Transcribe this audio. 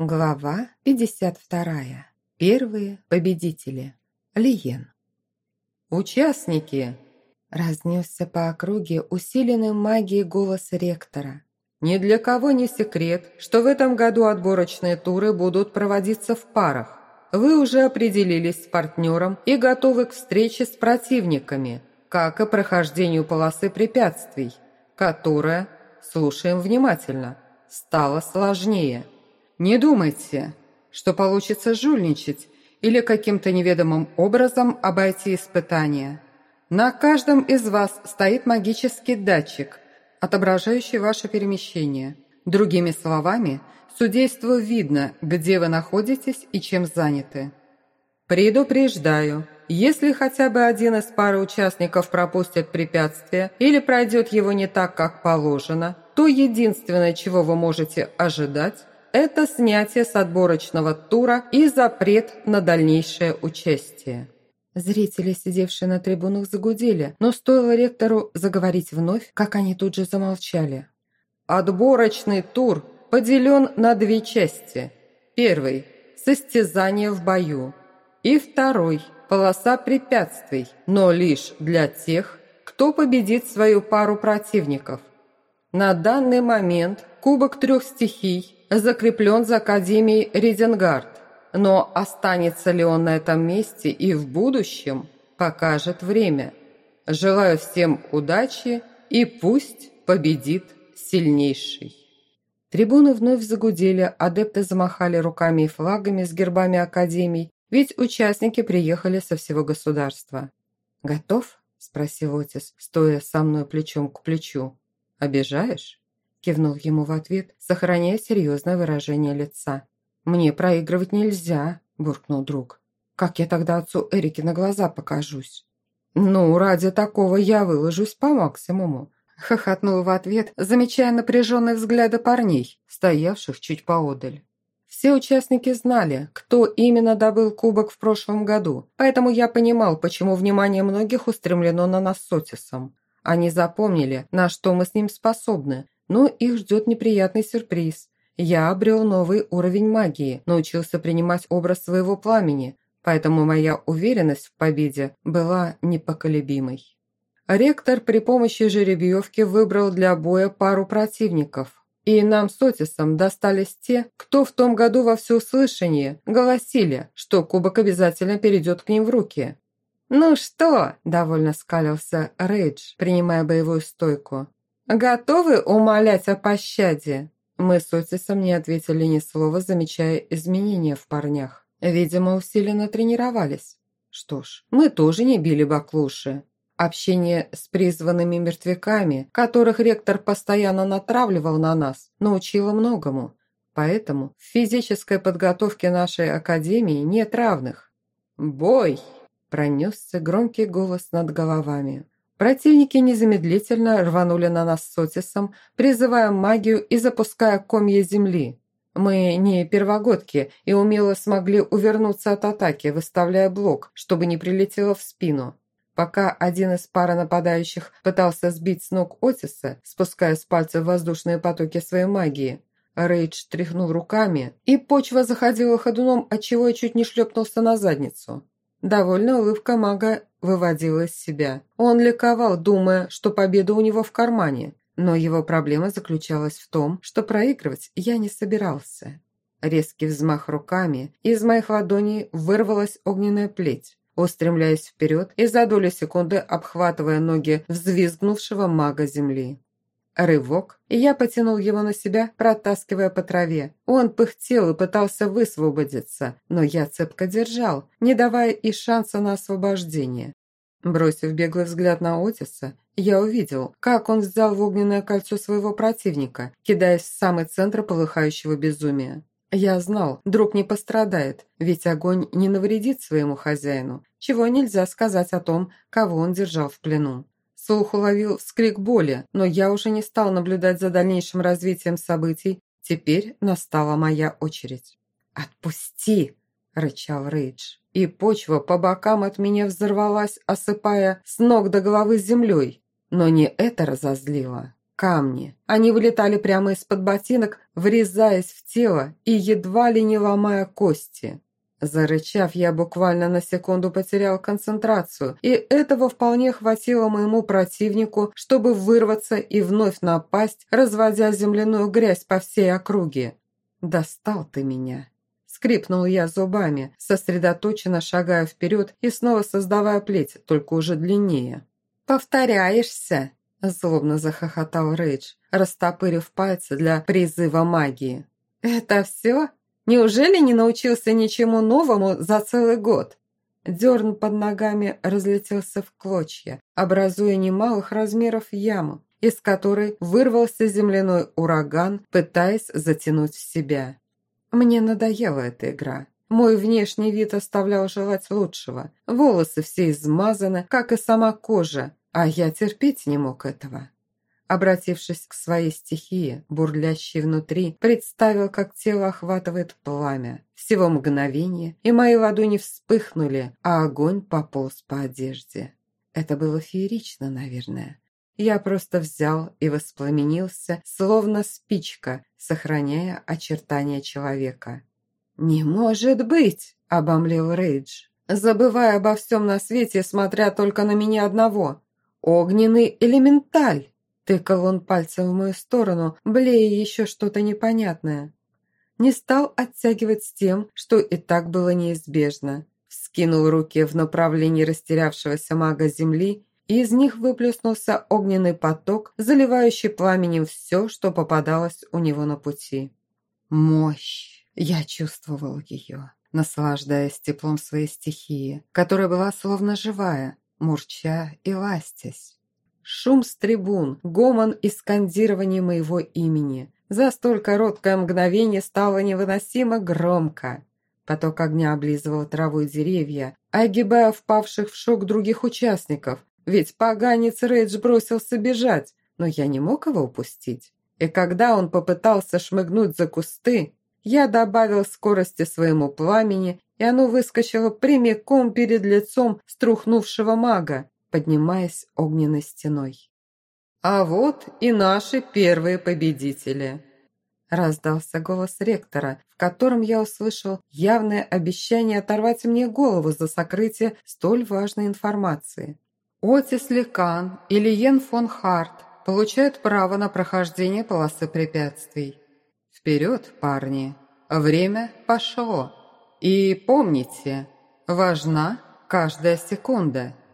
Глава 52. Первые победители. Лиен. «Участники!» – разнесся по округе усиленный магией голос ректора. «Ни для кого не секрет, что в этом году отборочные туры будут проводиться в парах. Вы уже определились с партнером и готовы к встрече с противниками, как и прохождению полосы препятствий, которая, слушаем внимательно, стала сложнее». Не думайте, что получится жульничать или каким-то неведомым образом обойти испытания. На каждом из вас стоит магический датчик, отображающий ваше перемещение. Другими словами, судейству видно, где вы находитесь и чем заняты. Предупреждаю, если хотя бы один из пары участников пропустит препятствие или пройдет его не так, как положено, то единственное, чего вы можете ожидать, это снятие с отборочного тура и запрет на дальнейшее участие. Зрители, сидевшие на трибунах, загудели, но стоило ректору заговорить вновь, как они тут же замолчали. Отборочный тур поделен на две части. Первый – состязание в бою. И второй – полоса препятствий, но лишь для тех, кто победит свою пару противников. На данный момент Кубок трех стихий закреплен за Академией Ризенгард, но останется ли он на этом месте и в будущем, покажет время. Желаю всем удачи и пусть победит сильнейший. Трибуны вновь загудели, адепты замахали руками и флагами с гербами Академий, ведь участники приехали со всего государства. «Готов?» – спросил Отис, стоя со мной плечом к плечу. «Обижаешь?» Кивнул ему в ответ, сохраняя серьезное выражение лица. «Мне проигрывать нельзя», – буркнул друг. «Как я тогда отцу Эрике на глаза покажусь?» «Ну, ради такого я выложусь по максимуму», – хохотнул в ответ, замечая напряженные взгляды парней, стоявших чуть поодаль. Все участники знали, кто именно добыл кубок в прошлом году, поэтому я понимал, почему внимание многих устремлено на нас с Отисом. Они запомнили, на что мы с ним способны, но их ждет неприятный сюрприз. Я обрел новый уровень магии, научился принимать образ своего пламени, поэтому моя уверенность в победе была непоколебимой. Ректор при помощи жеребьевки выбрал для боя пару противников. И нам с Отисом достались те, кто в том году во всеуслышание голосили, что кубок обязательно перейдет к ним в руки. «Ну что?» – довольно скалился Рейдж, принимая боевую стойку. «Готовы умолять о пощаде?» Мы с Отисом не ответили ни слова, замечая изменения в парнях. Видимо, усиленно тренировались. Что ж, мы тоже не били баклуши. Общение с призванными мертвяками, которых ректор постоянно натравливал на нас, научило многому. Поэтому в физической подготовке нашей академии нет равных. «Бой!» – пронесся громкий голос над головами. Противники незамедлительно рванули на нас с Отисом, призывая магию и запуская комья земли. Мы не первогодки и умело смогли увернуться от атаки, выставляя блок, чтобы не прилетело в спину. Пока один из пары нападающих пытался сбить с ног Отиса, спуская с пальцев воздушные потоки своей магии, Рейдж тряхнул руками, и почва заходила ходуном, отчего я чуть не шлепнулся на задницу. Довольно улыбка мага выводила из себя. Он ликовал, думая, что победа у него в кармане. Но его проблема заключалась в том, что проигрывать я не собирался. Резкий взмах руками, из моих ладоней вырвалась огненная плеть, устремляясь вперед и за долю секунды обхватывая ноги взвизгнувшего мага земли. Рывок, и я потянул его на себя, протаскивая по траве. Он пыхтел и пытался высвободиться, но я цепко держал, не давая и шанса на освобождение. Бросив беглый взгляд на Отиса, я увидел, как он взял в огненное кольцо своего противника, кидаясь в самый центр полыхающего безумия. Я знал, друг не пострадает, ведь огонь не навредит своему хозяину, чего нельзя сказать о том, кого он держал в плену. Слух уловил вскрик боли, но я уже не стал наблюдать за дальнейшим развитием событий. Теперь настала моя очередь. «Отпусти!» – рычал Рейдж. И почва по бокам от меня взорвалась, осыпая с ног до головы землей. Но не это разозлило. камни. Они вылетали прямо из-под ботинок, врезаясь в тело и едва ли не ломая кости. Зарычав, я буквально на секунду потерял концентрацию, и этого вполне хватило моему противнику, чтобы вырваться и вновь напасть, разводя земляную грязь по всей округе. «Достал ты меня!» Скрипнул я зубами, сосредоточенно шагая вперед и снова создавая плеть, только уже длиннее. «Повторяешься!» – злобно захохотал Рейдж, растопырив пальцы для призыва магии. «Это все?» Неужели не научился ничему новому за целый год? Дерн под ногами разлетелся в клочья, образуя немалых размеров яму, из которой вырвался земляной ураган, пытаясь затянуть в себя. Мне надоела эта игра. Мой внешний вид оставлял желать лучшего. Волосы все измазаны, как и сама кожа, а я терпеть не мог этого. Обратившись к своей стихии, бурлящей внутри, представил, как тело охватывает пламя. Всего мгновение, и мои ладони вспыхнули, а огонь пополз по одежде. Это было феерично, наверное. Я просто взял и воспламенился, словно спичка, сохраняя очертания человека. «Не может быть!» – обомлел Рейдж, забывая обо всем на свете, смотря только на меня одного. «Огненный элементаль!» Тыкал он пальцем в мою сторону, блея еще что-то непонятное. Не стал оттягивать с тем, что и так было неизбежно. Вскинул руки в направлении растерявшегося мага земли, и из них выплеснулся огненный поток, заливающий пламенем все, что попадалось у него на пути. Мощь! Я чувствовал ее, наслаждаясь теплом своей стихии, которая была словно живая, мурча и ластясь. Шум с трибун, гомон и скандирование моего имени. За столь короткое мгновение стало невыносимо громко. Поток огня облизывал траву и деревья, огибая впавших в шок других участников. Ведь поганец Рейдж бросился бежать, но я не мог его упустить. И когда он попытался шмыгнуть за кусты, я добавил скорости своему пламени, и оно выскочило прямиком перед лицом струхнувшего мага, поднимаясь огненной стеной. «А вот и наши первые победители!» Раздался голос ректора, в котором я услышал явное обещание оторвать мне голову за сокрытие столь важной информации. Отис Лекан и Лиен фон Харт получают право на прохождение полосы препятствий. Вперед, парни! Время пошло! И помните, важна каждая секунда –